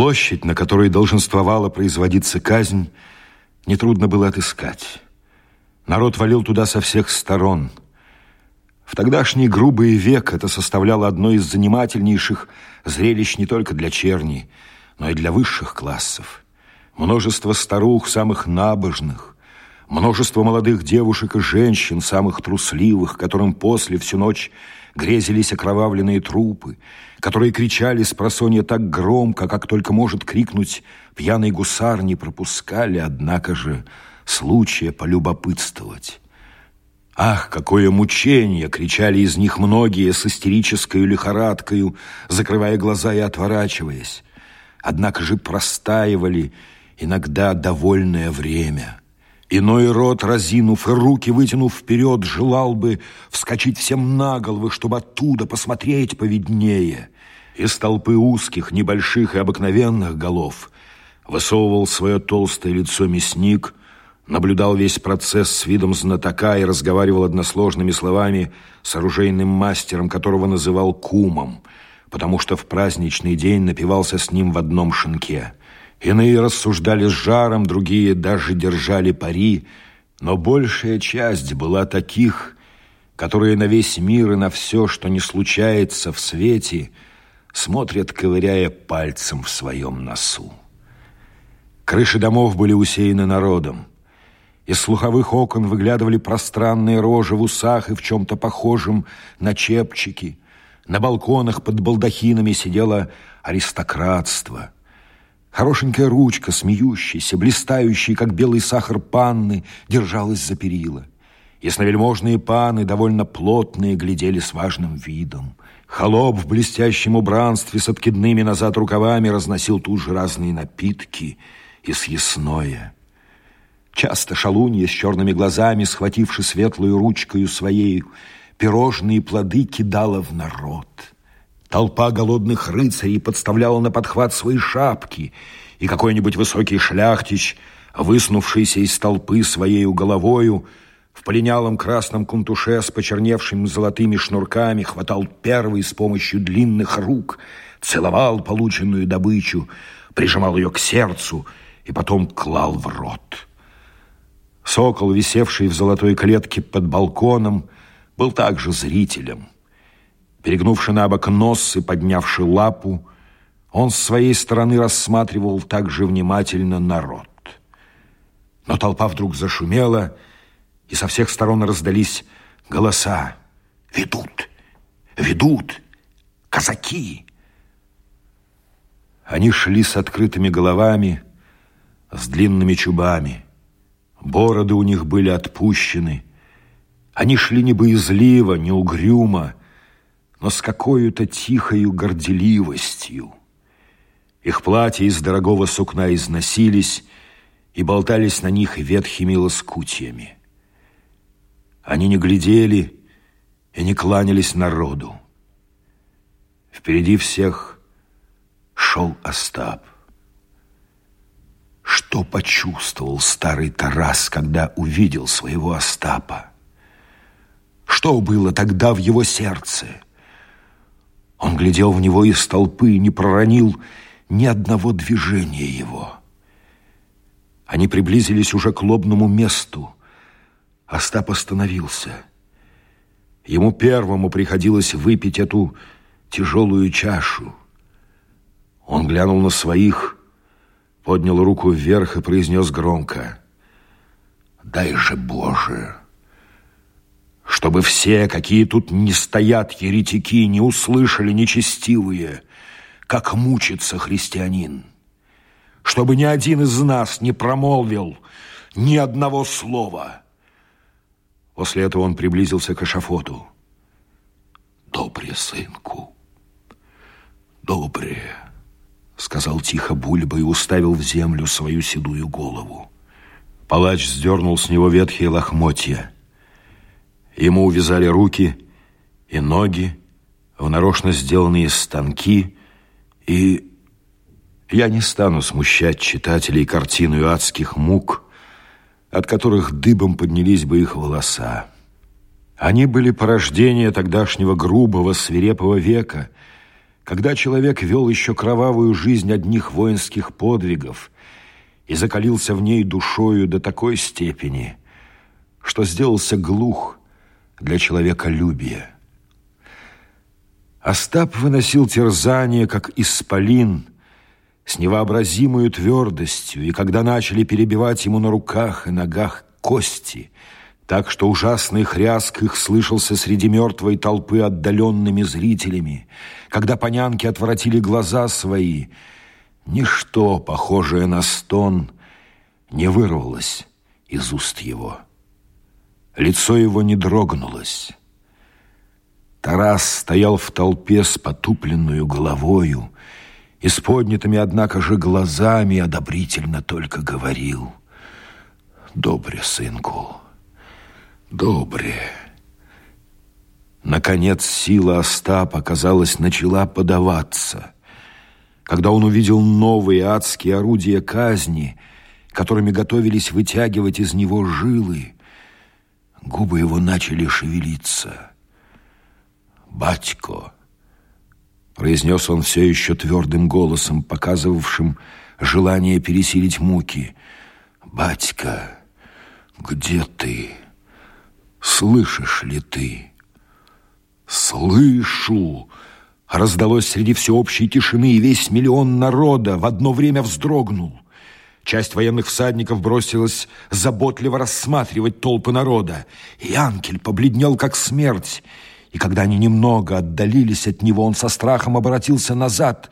Площадь, на которой долженствовала производиться казнь, нетрудно было отыскать. Народ валил туда со всех сторон. В тогдашний грубый век это составляло одно из занимательнейших зрелищ не только для черни, но и для высших классов. Множество старух, самых набожных, множество молодых девушек и женщин, самых трусливых, которым после всю ночь грезились окровавленные трупы, которые кричали с просонья так громко, как только может крикнуть пьяный гусар, не пропускали, однако же, случая полюбопытствовать. Ах, какое мучение! кричали из них многие с истерической лихорадкою, закрывая глаза и отворачиваясь. Однако же простаивали иногда довольное время. Иной рот, разинув и руки вытянув вперед, желал бы вскочить всем на головы, чтобы оттуда посмотреть повиднее. Из толпы узких, небольших и обыкновенных голов высовывал свое толстое лицо мясник, наблюдал весь процесс с видом знатока и разговаривал односложными словами с оружейным мастером, которого называл кумом, потому что в праздничный день напивался с ним в одном шинке. Иные рассуждали с жаром, другие даже держали пари, но большая часть была таких, которые на весь мир и на все, что не случается в свете, смотрят, ковыряя пальцем в своем носу. Крыши домов были усеяны народом. Из слуховых окон выглядывали пространные рожи в усах и в чем-то похожем на чепчики. На балконах под балдахинами сидело аристократство – Хорошенькая ручка, смеющаяся, блистающая, как белый сахар панны, держалась за перила. Ясновельможные паны, довольно плотные, глядели с важным видом. Холоп в блестящем убранстве с откидными назад рукавами разносил тут же разные напитки и съестное. Часто шалунья с черными глазами, схвативши светлую ручкою своей, пирожные плоды кидала в народ — Толпа голодных рыцарей подставляла на подхват свои шапки, и какой-нибудь высокий шляхтич, выснувшийся из толпы своей головою, в полинялом красном кунтуше с почерневшими золотыми шнурками хватал первый с помощью длинных рук, целовал полученную добычу, прижимал ее к сердцу и потом клал в рот. Сокол, висевший в золотой клетке под балконом, был также зрителем – Перегнувши на бок нос и поднявши лапу, он с своей стороны рассматривал также внимательно народ. Но толпа вдруг зашумела, и со всех сторон раздались голоса. «Ведут! Ведут! Казаки!» Они шли с открытыми головами, с длинными чубами. Бороды у них были отпущены. Они шли не боязливо, не угрюмо, но с какой-то тихою горделивостью. Их платья из дорогого сукна износились и болтались на них ветхими лоскутьями. Они не глядели и не кланялись народу. Впереди всех шел Остап. Что почувствовал старый Тарас, когда увидел своего Остапа? Что было тогда в его сердце? Он глядел в него из толпы и не проронил ни одного движения его. Они приблизились уже к лобному месту. Остап остановился. Ему первому приходилось выпить эту тяжелую чашу. Он глянул на своих, поднял руку вверх и произнес громко «Дай же, Боже!» Чтобы все, какие тут не стоят еретики, не услышали нечестивые, как мучится христианин. Чтобы ни один из нас не промолвил ни одного слова. После этого он приблизился к эшафоту. «Добре, сынку, добре», — сказал тихо Бульба и уставил в землю свою седую голову. Палач сдернул с него ветхие лохмотья — Ему увязали руки и ноги в нарочно сделанные станки, и я не стану смущать читателей картину адских мук, от которых дыбом поднялись бы их волоса. Они были порождение тогдашнего грубого, свирепого века, Когда человек вел еще кровавую жизнь одних воинских подвигов и закалился в ней душою до такой степени, что сделался глух для человеколюбия. Остап выносил терзание, как исполин, с невообразимой твердостью, и когда начали перебивать ему на руках и ногах кости, так что ужасный хряск их слышался среди мертвой толпы отдаленными зрителями, когда понянки отворотили глаза свои, ничто, похожее на стон, не вырвалось из уст его. Лицо его не дрогнулось. Тарас стоял в толпе с потупленную головою и с поднятыми, однако же, глазами одобрительно только говорил «Добре, сынку, добре». Наконец сила Остапа, казалось, начала подаваться. Когда он увидел новые адские орудия казни, которыми готовились вытягивать из него жилы, губы его начали шевелиться – «Батько!» Произнес он все еще твердым голосом, показывавшим желание пересилить муки. «Батька, где ты? Слышишь ли ты?» «Слышу!» Раздалось среди всеобщей тишины, и весь миллион народа в одно время вздрогнул. Часть военных всадников бросилась заботливо рассматривать толпы народа. И Анкель побледнел, как смерть, и когда они немного отдалились от него, он со страхом обратился назад,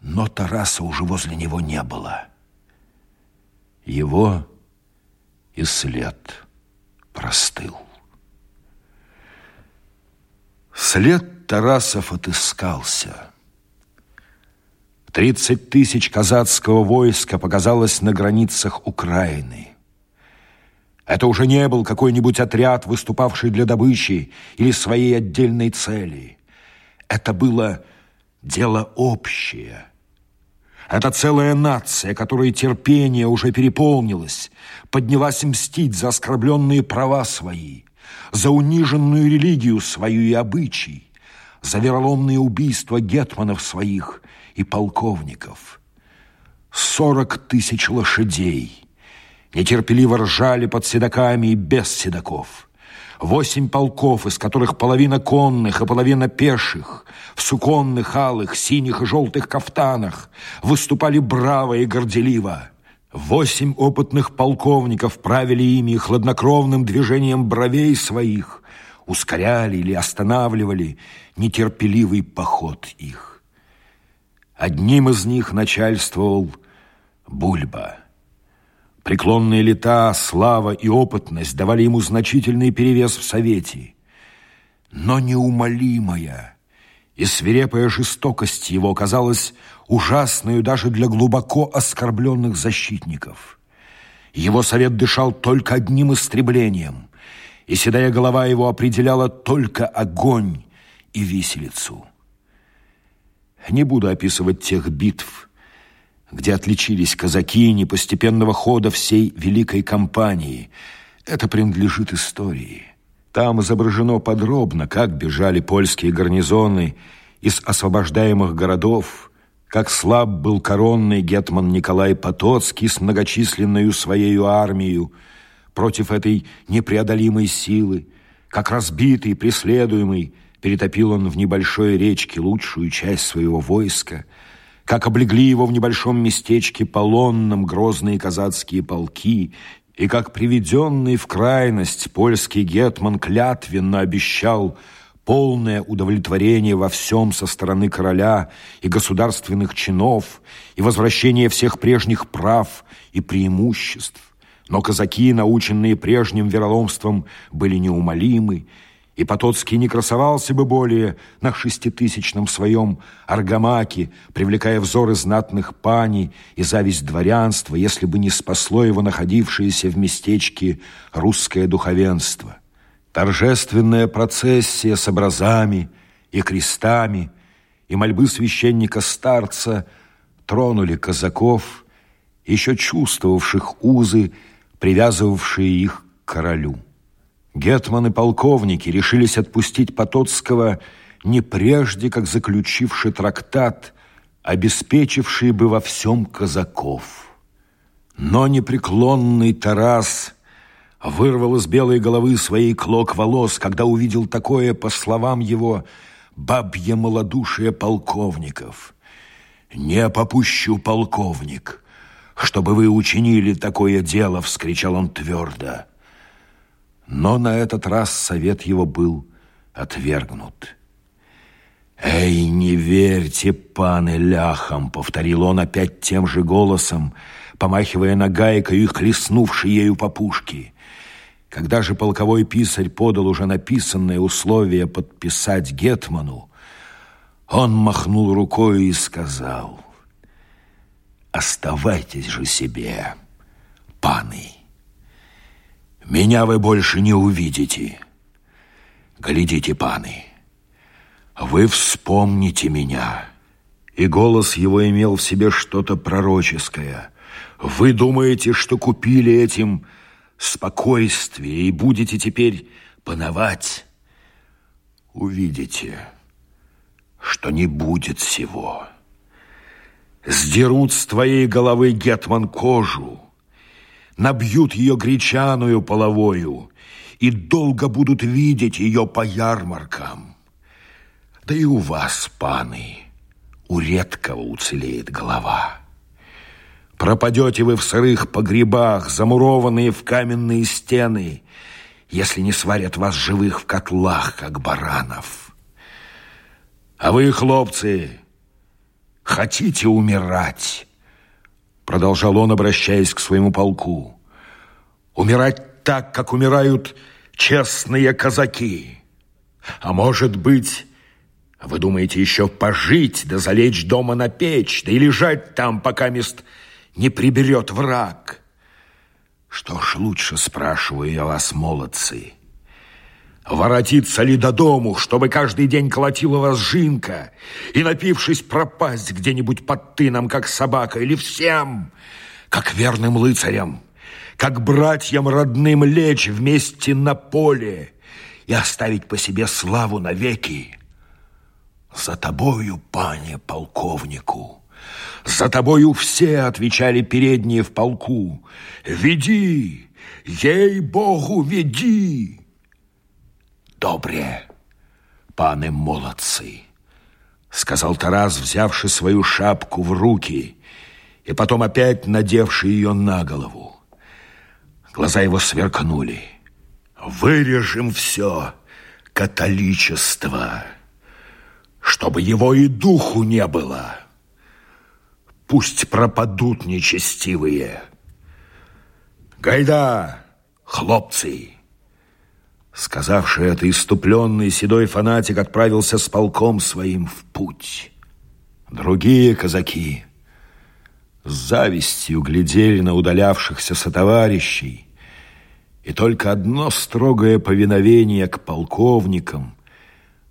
но Тараса уже возле него не было. Его и след простыл. След Тарасов отыскался. Тридцать тысяч казацкого войска показалось на границах Украины. Это уже не был какой-нибудь отряд, выступавший для добычи или своей отдельной цели. Это было дело общее. Это целая нация, которой терпение уже переполнилось, поднялась мстить за оскорбленные права свои, за униженную религию свою и обычай, за вероломные убийства гетманов своих и полковников. Сорок тысяч лошадей – нетерпеливо ржали под седаками и без седаков. Восемь полков, из которых половина конных, а половина пеших, в суконных, алых, синих и желтых кафтанах, выступали браво и горделиво. Восемь опытных полковников правили ими хладнокровным движением бровей своих, ускоряли или останавливали нетерпеливый поход их. Одним из них начальствовал Бульба. Преклонные лета, слава и опытность давали ему значительный перевес в Совете. Но неумолимая и свирепая жестокость его казалась ужасной даже для глубоко оскорбленных защитников. Его совет дышал только одним истреблением, и седая голова его определяла только огонь и виселицу. Не буду описывать тех битв, где отличились казаки непостепенного хода всей великой кампании. Это принадлежит истории. Там изображено подробно, как бежали польские гарнизоны из освобождаемых городов, как слаб был коронный гетман Николай Потоцкий с многочисленной своей армией против этой непреодолимой силы, как разбитый, преследуемый, перетопил он в небольшой речке лучшую часть своего войска – как облегли его в небольшом местечке полонном грозные казацкие полки, и как приведенный в крайность польский гетман клятвенно обещал полное удовлетворение во всем со стороны короля и государственных чинов и возвращение всех прежних прав и преимуществ. Но казаки, наученные прежним вероломством, были неумолимы, и Потоцкий не красовался бы более на шеститысячном своем аргамаке, привлекая взоры знатных пани и зависть дворянства, если бы не спасло его находившееся в местечке русское духовенство. Торжественная процессия с образами и крестами и мольбы священника-старца тронули казаков, еще чувствовавших узы, привязывавшие их к королю. Гетманы-полковники решились отпустить Потоцкого не прежде, как заключивший трактат, обеспечивший бы во всем казаков. Но непреклонный Тарас вырвал из белой головы своей клок волос, когда увидел такое, по словам его, бабье малодушие полковников. «Не попущу, полковник, чтобы вы учинили такое дело!» — вскричал он твердо. Но на этот раз совет его был отвергнут. «Эй, не верьте, паны, ляхам!» — повторил он опять тем же голосом, помахивая нагайкой и хлестнувшей ею по пушке. Когда же полковой писарь подал уже написанное условие подписать Гетману, он махнул рукой и сказал, «Оставайтесь же себе, паны. Меня вы больше не увидите. Глядите, паны, вы вспомните меня». И голос его имел в себе что-то пророческое. «Вы думаете, что купили этим спокойствие и будете теперь пановать? Увидите» что не будет всего. Сдерут с твоей головы, Гетман, кожу, набьют ее гречаную половою и долго будут видеть ее по ярмаркам. Да и у вас, паны, у редкого уцелеет голова. Пропадете вы в сырых погребах, замурованные в каменные стены, если не сварят вас живых в котлах, как баранов». А вы, хлопцы, хотите умирать? Продолжал он, обращаясь к своему полку. Умирать так, как умирают честные казаки. А может быть, вы думаете еще пожить, да залечь дома на печь, да и лежать там, пока мест не приберет враг? Что ж, лучше спрашиваю я вас, молодцы, Воротиться ли до дому, чтобы каждый день колотила вас жинка и, напившись, пропасть где-нибудь под тыном, как собака, или всем, как верным лыцарям, как братьям родным лечь вместе на поле и оставить по себе славу навеки? За тобою, пане полковнику, за тобою все отвечали передние в полку. Веди, ей-богу, веди! Добре, пане молодцы, сказал Тарас, взявши свою шапку в руки и потом опять надевши ее на голову. Глаза его сверкнули. Вырежем все католичество, чтобы его и духу не было. Пусть пропадут нечестивые. Гайда, хлопцы! Сказавший это, иступленный седой фанатик отправился с полком своим в путь. Другие казаки с завистью глядели на удалявшихся сотоварищей, и только одно строгое повиновение к полковникам,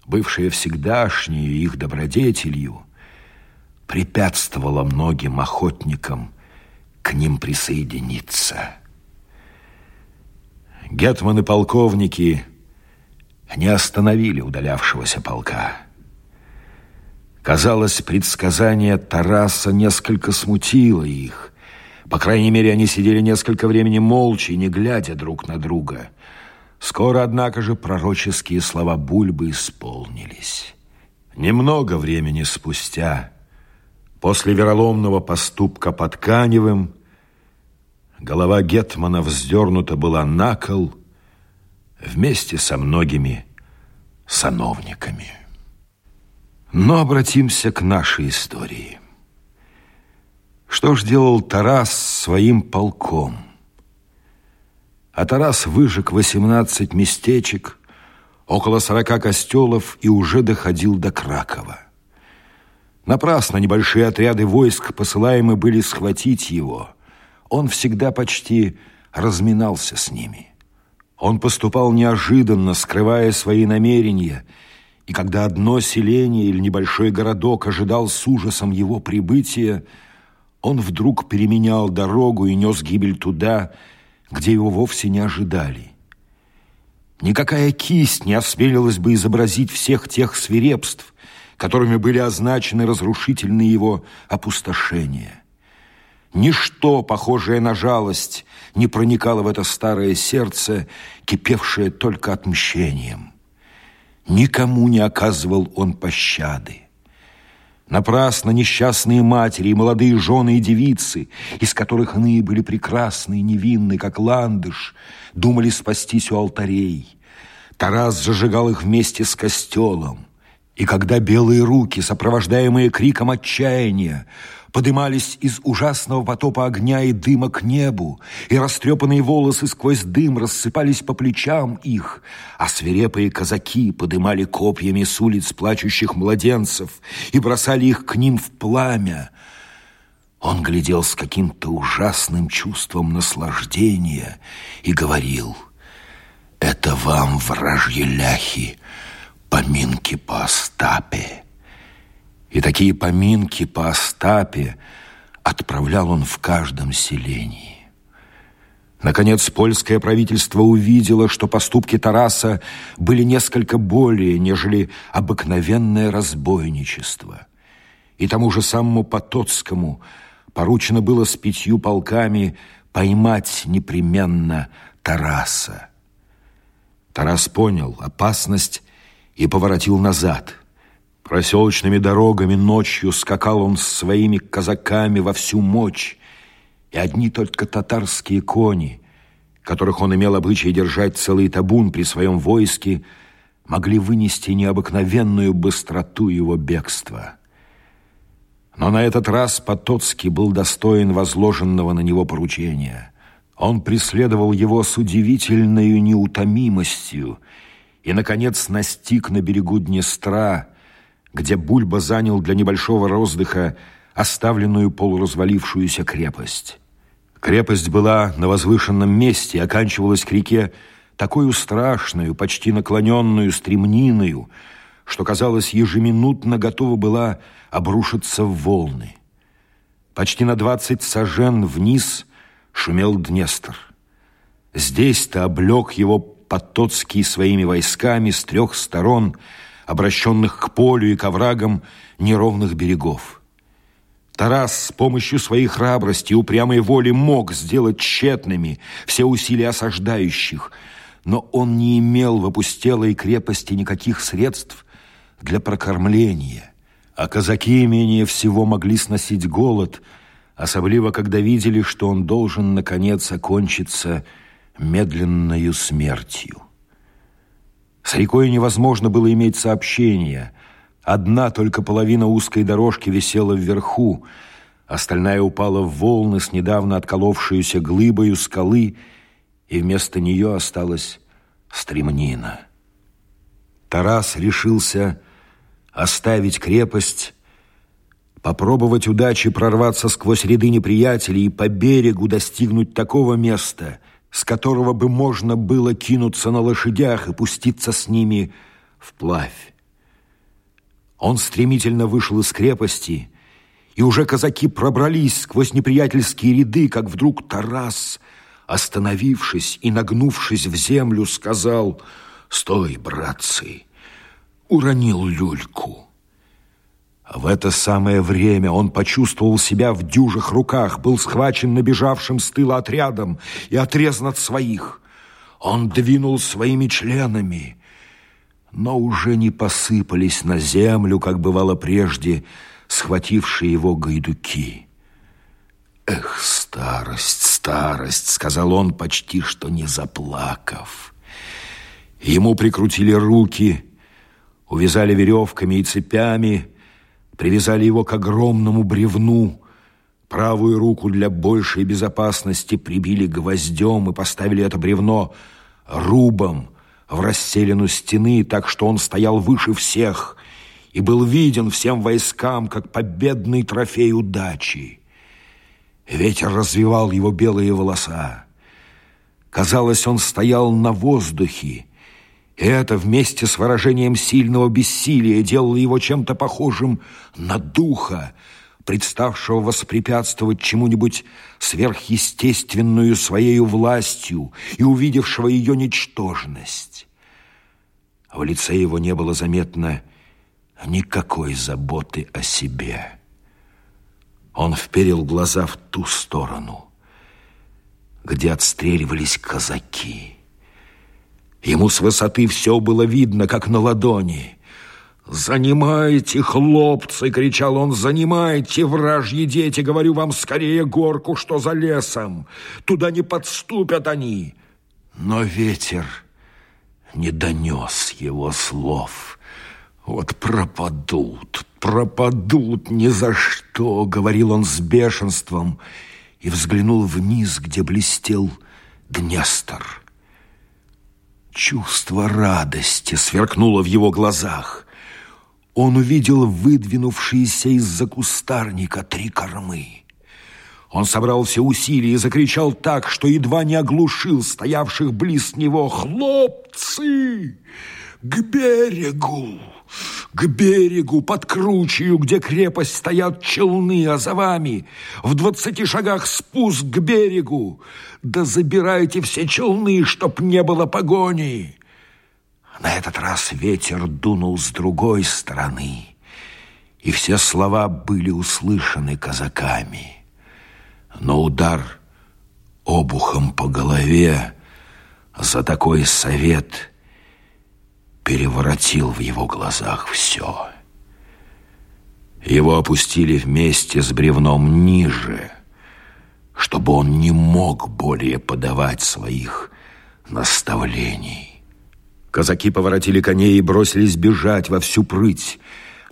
бывшее всегдашнее их добродетелью, препятствовало многим охотникам к ним присоединиться. Гетманы полковники не остановили удалявшегося полка. Казалось, предсказание Тараса несколько смутило их. По крайней мере, они сидели несколько времени молча и не глядя друг на друга. Скоро, однако же, пророческие слова Бульбы исполнились. Немного времени спустя, после вероломного поступка под Каневым, Голова Гетмана вздернута была на кол вместе со многими сановниками. Но обратимся к нашей истории. Что ж делал Тарас своим полком? А Тарас выжег 18 местечек, около 40 костелов и уже доходил до Кракова. Напрасно небольшие отряды войск, посылаемые были схватить его – он всегда почти разминался с ними. Он поступал неожиданно, скрывая свои намерения, и когда одно селение или небольшой городок ожидал с ужасом его прибытия, он вдруг переменял дорогу и нес гибель туда, где его вовсе не ожидали. Никакая кисть не осмелилась бы изобразить всех тех свирепств, которыми были означены разрушительные его опустошения. Ничто, похожее на жалость, не проникало в это старое сердце, кипевшее только отмщением. Никому не оказывал он пощады. Напрасно несчастные матери и молодые жены и девицы, из которых иные были прекрасны и невинны, как ландыш, думали спастись у алтарей. Тарас зажигал их вместе с костелом. И когда белые руки, сопровождаемые криком отчаяния, подымались из ужасного потопа огня и дыма к небу, и растрепанные волосы сквозь дым рассыпались по плечам их, а свирепые казаки подымали копьями с улиц плачущих младенцев и бросали их к ним в пламя. Он глядел с каким-то ужасным чувством наслаждения и говорил, «Это вам, вражьи ляхи, поминки по Остапе». И такие поминки по Остапе отправлял он в каждом селении. Наконец, польское правительство увидело, что поступки Тараса были несколько более, нежели обыкновенное разбойничество. И тому же самому Потоцкому поручено было с пятью полками поймать непременно Тараса. Тарас понял опасность и поворотил назад – Проселочными дорогами ночью скакал он с своими казаками во всю мощь, и одни только татарские кони, которых он имел обычай держать целый табун при своем войске, могли вынести необыкновенную быстроту его бегства. Но на этот раз Потоцкий был достоин возложенного на него поручения. Он преследовал его с удивительной неутомимостью и, наконец, настиг на берегу Днестра, где Бульба занял для небольшого роздыха оставленную полуразвалившуюся крепость. Крепость была на возвышенном месте и оканчивалась к реке такую страшную, почти наклоненную стремниною, что, казалось, ежеминутно готова была обрушиться в волны. Почти на двадцать сажен вниз шумел Днестр. Здесь-то облег его Потоцкий своими войсками с трех сторон – обращенных к полю и к оврагам неровных берегов. Тарас с помощью своей храбрости и упрямой воли мог сделать тщетными все усилия осаждающих, но он не имел в опустелой крепости никаких средств для прокормления, а казаки менее всего могли сносить голод, особливо когда видели, что он должен, наконец, окончиться медленною смертью. С рекой невозможно было иметь сообщения. Одна только половина узкой дорожки висела вверху, остальная упала в волны с недавно отколовшуюся глыбою скалы, и вместо нее осталась стремнина. Тарас решился оставить крепость, попробовать удачи прорваться сквозь ряды неприятелей и по берегу достигнуть такого места, с которого бы можно было кинуться на лошадях и пуститься с ними вплавь. Он стремительно вышел из крепости, и уже казаки пробрались сквозь неприятельские ряды, как вдруг Тарас, остановившись и нагнувшись в землю, сказал «Стой, братцы!» уронил люльку. В это самое время он почувствовал себя в дюжих руках, был схвачен набежавшим с тыла отрядом и отрезан от своих. Он двинул своими членами, но уже не посыпались на землю, как бывало прежде, схватившие его гайдуки. «Эх, старость, старость!» — сказал он, почти что не заплакав. Ему прикрутили руки, увязали веревками и цепями, привязали его к огромному бревну, правую руку для большей безопасности прибили гвоздем и поставили это бревно рубом в расселину стены, так что он стоял выше всех и был виден всем войскам, как победный трофей удачи. Ветер развивал его белые волоса. Казалось, он стоял на воздухе, это вместе с выражением сильного бессилия делало его чем-то похожим на духа, представшего воспрепятствовать чему-нибудь сверхъестественную своей властью и увидевшего ее ничтожность. В лице его не было заметно никакой заботы о себе. Он вперил глаза в ту сторону, где отстреливались казаки. Ему с высоты все было видно, как на ладони. «Занимайте, хлопцы!» — кричал он. «Занимайте, вражьи дети! Говорю вам скорее горку, что за лесом! Туда не подступят они!» Но ветер не донес его слов. «Вот пропадут, пропадут ни за что!» — говорил он с бешенством и взглянул вниз, где блестел Днестр. Чувство радости сверкнуло в его глазах. Он увидел выдвинувшиеся из-за кустарника три кормы. Он собрал все усилия и закричал так, что едва не оглушил стоявших близ него «Хлопцы! К берегу! К берегу под кручью, где крепость стоят челны, а за вами в двадцати шагах спуск к берегу! Да забирайте все челны, чтоб не было погони!» На этот раз ветер дунул с другой стороны, и все слова были услышаны казаками. Но удар обухом по голове за такой совет переворотил в его глазах все. Его опустили вместе с бревном ниже, чтобы он не мог более подавать своих наставлений. Казаки поворотили коней и бросились бежать во всю прыть,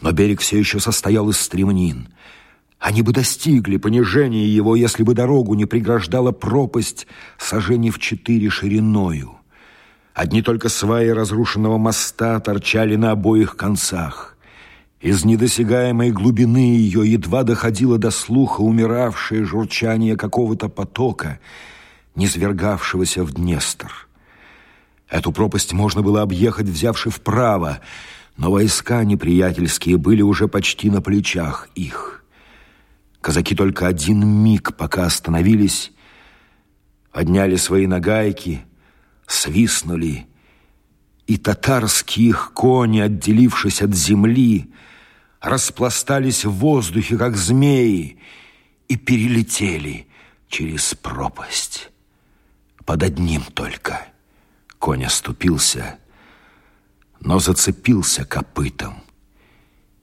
но берег все еще состоял из стремнин. Они бы достигли понижения его, если бы дорогу не преграждала пропасть сожжений в четыре шириною. Одни только сваи разрушенного моста торчали на обоих концах. Из недосягаемой глубины ее едва доходило до слуха умиравшее журчание какого-то потока, низвергавшегося в Днестр. Эту пропасть можно было объехать, взявши вправо, но войска неприятельские были уже почти на плечах их. Казаки только один миг, пока остановились, подняли свои нагайки, свистнули, и татарские их кони, отделившись от земли, распластались в воздухе, как змеи, и перелетели через пропасть. Под одним только — Конь оступился, но зацепился копытом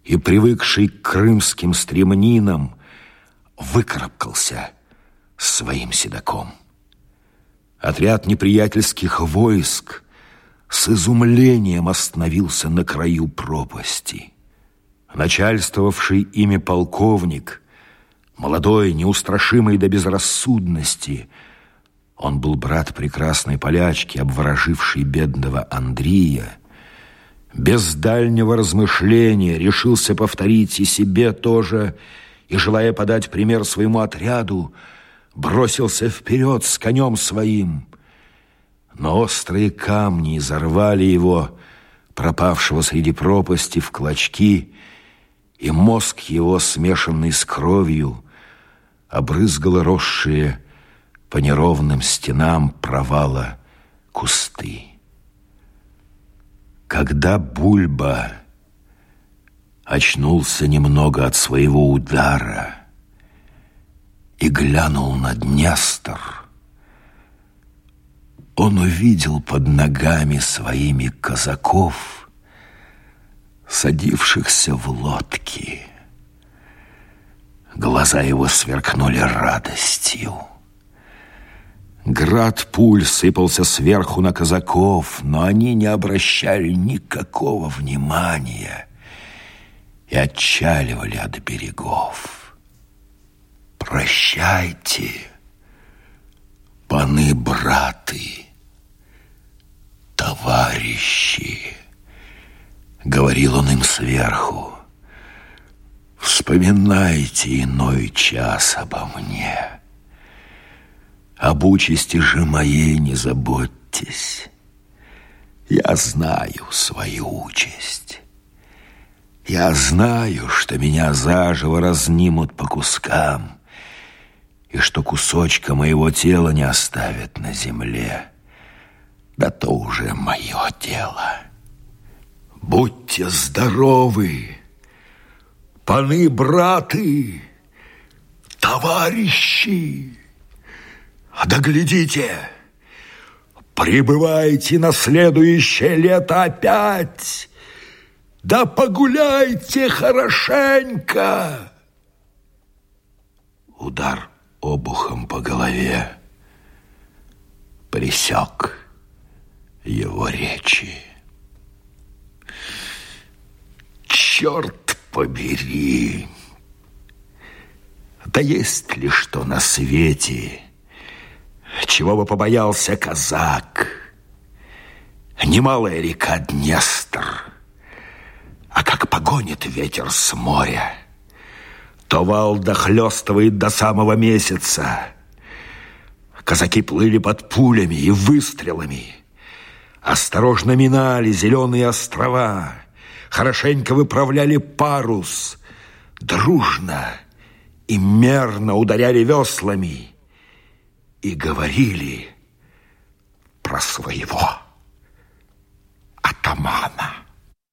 и, привыкший к крымским стремнинам, выкарабкался своим седаком. Отряд неприятельских войск с изумлением остановился на краю пропасти. Начальствовавший ими полковник, молодой, неустрашимый до безрассудности, он был брат прекрасной полячки, обворожившей бедного Андрея. Без дальнего размышления решился повторить и себе тоже, и, желая подать пример своему отряду, бросился вперед с конем своим. Но острые камни изорвали его, пропавшего среди пропасти, в клочки, и мозг его, смешанный с кровью, обрызгало росшие по неровным стенам провала кусты. Когда Бульба очнулся немного от своего удара и глянул на Днестр, он увидел под ногами своими казаков, садившихся в лодки. Глаза его сверкнули радостью. Град пуль сыпался сверху на казаков, но они не обращали никакого внимания и отчаливали от берегов. «Прощайте, паны-браты, товарищи!» — говорил он им сверху. «Вспоминайте иной час обо мне». Об участи же моей не заботьтесь. Я знаю свою участь. Я знаю, что меня заживо разнимут по кускам, и что кусочка моего тела не оставят на земле. Да то уже мое дело. Будьте здоровы, паны браты, товарищи. Да глядите, прибывайте на следующее лето опять. Да погуляйте хорошенько. Удар обухом по голове присек его речи. Черт побери! Да есть ли что на свете, чего бы побоялся казак? Немалая река Днестр, а как погонит ветер с моря, то вал дохлёстывает до самого месяца. Казаки плыли под пулями и выстрелами. Осторожно минали зеленые острова. Хорошенько выправляли парус. Дружно и мерно ударяли веслами. И говорили про своего атамана.